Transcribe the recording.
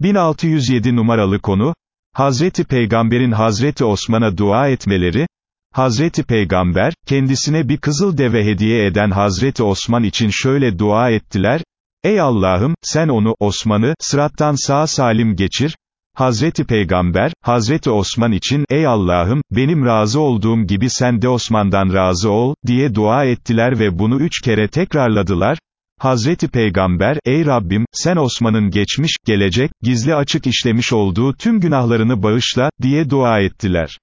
1607 numaralı konu, Hazreti Peygamber'in Hazreti Osman'a dua etmeleri, Hazreti Peygamber, kendisine bir kızıl deve hediye eden Hazreti Osman için şöyle dua ettiler, Ey Allah'ım, sen onu, Osman'ı, sırattan sağ salim geçir, Hazreti Peygamber, Hazreti Osman için, ey Allah'ım, benim razı olduğum gibi sen de Osman'dan razı ol, diye dua ettiler ve bunu üç kere tekrarladılar, Hazreti Peygamber, ey Rabbim, sen Osman'ın geçmiş, gelecek, gizli açık işlemiş olduğu tüm günahlarını bağışla, diye dua ettiler.